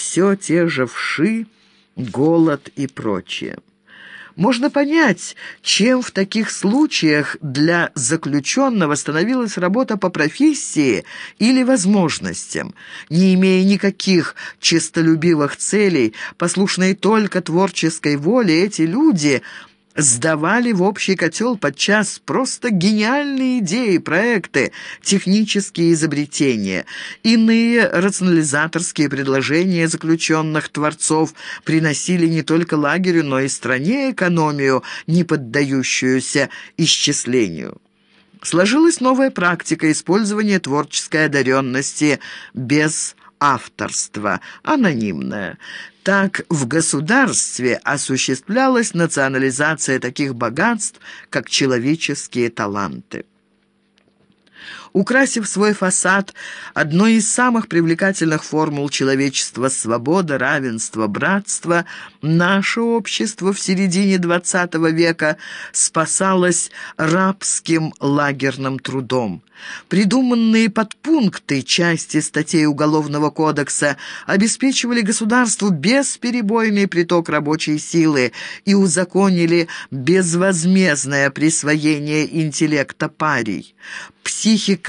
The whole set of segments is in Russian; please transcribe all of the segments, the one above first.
все те же вши, голод и прочее. Можно понять, чем в таких случаях для заключенного становилась работа по профессии или возможностям. Не имея никаких честолюбивых целей, послушные только творческой воле, эти люди – сдавали в общий котел подчас просто гениальные идеи, проекты, технические изобретения. Иные рационализаторские предложения заключенных творцов приносили не только лагерю, но и стране экономию, не поддающуюся исчислению. Сложилась новая практика использования творческой одаренности без авторства, анонимное. Так в государстве осуществлялась национализация таких богатств, как человеческие таланты. Украсив свой фасад одной из самых привлекательных формул человечества – свобода, равенство, братство, наше общество в середине XX века спасалось рабским лагерным трудом. Придуманные подпункты части статей Уголовного кодекса обеспечивали государству бесперебойный приток рабочей силы и узаконили безвозмездное присвоение интеллекта парий. Психика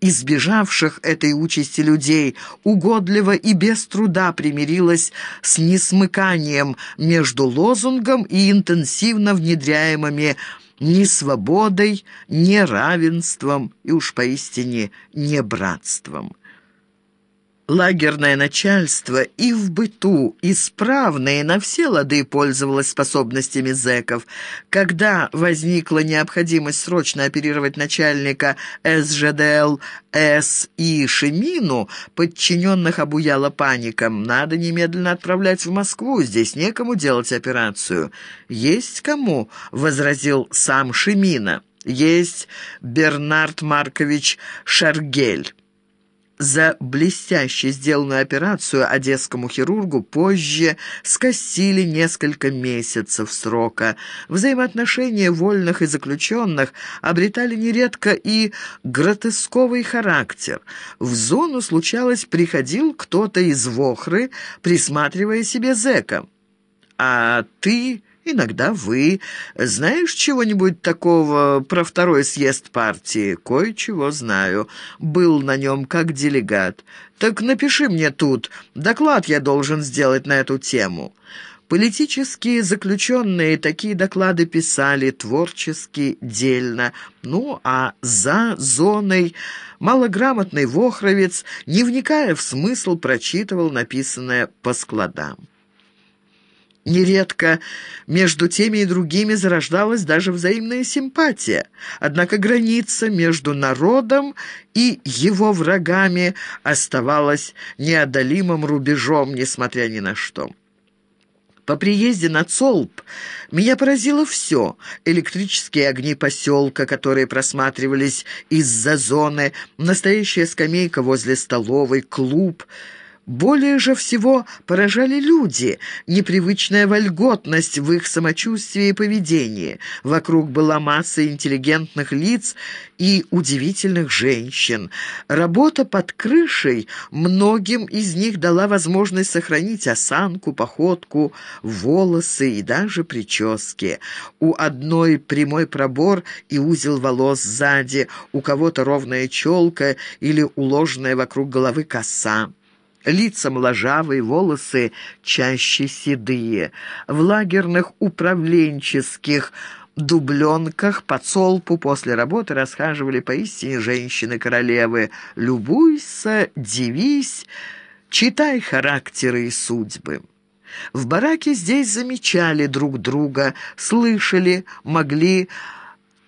избежавших этой участи людей угодливо и без труда примирилась с несмыканием между лозунгом и интенсивно внедряемыми ни свободой, ни равенством и уж поистине не братством. Лагерное начальство и в быту исправно на все лады пользовалось способностями зэков. Когда возникла необходимость срочно оперировать начальника СЖДЛ С. Шемину, подчиненных обуяла паником. Надо немедленно отправлять в Москву, здесь некому делать операцию. «Есть кому», — возразил сам Шемина. «Есть Бернард Маркович Шаргель». За блестяще сделанную операцию одесскому хирургу позже скосили несколько месяцев срока. Взаимоотношения вольных и заключенных обретали нередко и гротесковый характер. В зону, случалось, приходил кто-то из Вохры, присматривая себе зэка. «А ты...» Иногда вы. Знаешь чего-нибудь такого про второй съезд партии? Кое-чего знаю. Был на нем как делегат. Так напиши мне тут. Доклад я должен сделать на эту тему». Политические заключенные такие доклады писали творчески, дельно. Ну, а за зоной малограмотный вохровец, не вникая в смысл, прочитывал написанное по складам. Нередко между теми и другими зарождалась даже взаимная симпатия. Однако граница между народом и его врагами оставалась неодолимым рубежом, несмотря ни на что. По приезде на Цолб меня поразило все. Электрические огни поселка, которые просматривались из-за зоны, настоящая скамейка возле столовой, клуб — более же всего поражали люди, непривычная вольготность в их самочувствии и поведении. Вокруг была масса интеллигентных лиц и удивительных женщин. Работа под крышей многим из них дала возможность сохранить осанку, походку, волосы и даже прически. У одной прямой пробор и узел волос сзади, у кого-то ровная челка или уложенная вокруг головы коса. Лица моложавые, волосы чаще седые. В лагерных управленческих дубленках по цолпу после работы расхаживали поистине женщины-королевы. «Любуйся, дивись, читай характеры и судьбы». В бараке здесь замечали друг друга, слышали, могли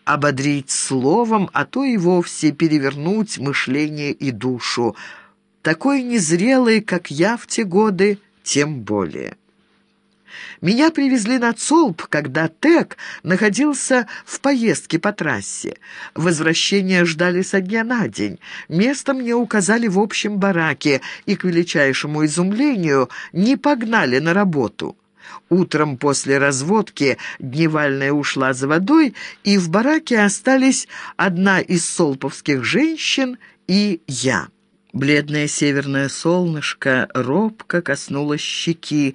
ободрить словом, а то и вовсе перевернуть мышление и душу такой незрелый, как я в те годы, тем более. Меня привезли на Цолб, когда Тек находился в поездке по трассе. Возвращение ждали со дня на день. Место мне указали в общем бараке и, к величайшему изумлению, не погнали на работу. Утром после разводки дневальная ушла за водой, и в бараке остались одна из солповских женщин и я. Бледное северное солнышко робко коснулось щеки,